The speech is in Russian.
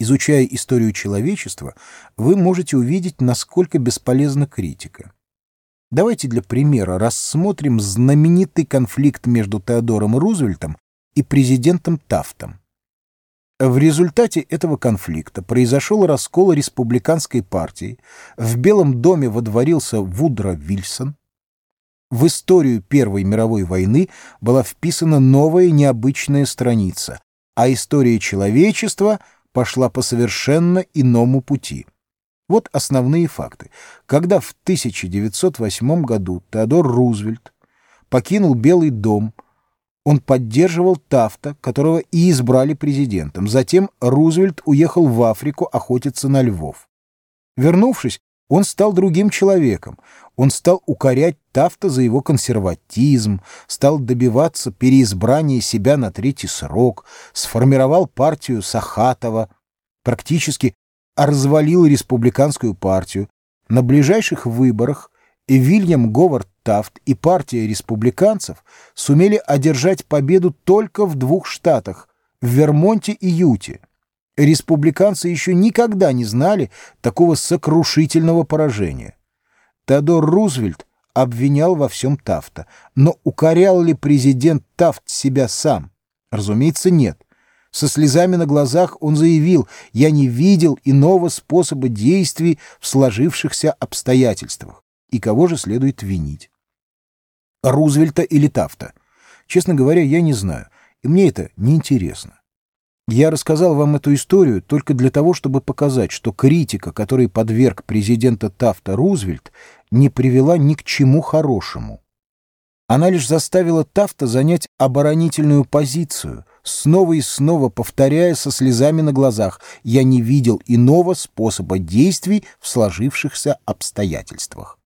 Изучая историю человечества, вы можете увидеть, насколько бесполезна критика. Давайте для примера рассмотрим знаменитый конфликт между Теодором Рузвельтом и президентом Тафтом. В результате этого конфликта произошел раскол республиканской партии, в Белом доме водворился Вудро Вильсон. В историю Первой мировой войны была вписана новая необычная страница, а история человечества пошла по совершенно иному пути. Вот основные факты. Когда в 1908 году Теодор Рузвельт покинул Белый дом – он поддерживал Тафта, которого и избрали президентом. Затем Рузвельт уехал в Африку охотиться на львов. Вернувшись, он стал другим человеком. Он стал укорять Тафта за его консерватизм, стал добиваться переизбрания себя на третий срок, сформировал партию Сахатова, практически развалил республиканскую партию. На ближайших выборах Вильям Говард Тафт и партия республиканцев сумели одержать победу только в двух штатах — в Вермонте и Юте. Республиканцы еще никогда не знали такого сокрушительного поражения. Теодор Рузвельт обвинял во всем Тафта, но укорял ли президент Тафт себя сам? Разумеется, нет. Со слезами на глазах он заявил, «Я не видел иного способа действий в сложившихся обстоятельствах». И кого же следует винить? Рузвельта или Тафта? Честно говоря, я не знаю, и мне это не интересно. Я рассказал вам эту историю только для того, чтобы показать, что критика, которой подверг президента Тафта Рузвельт, не привела ни к чему хорошему. Она лишь заставила Тафта занять оборонительную позицию, снова и снова повторяя со слезами на глазах «Я не видел иного способа действий в сложившихся обстоятельствах».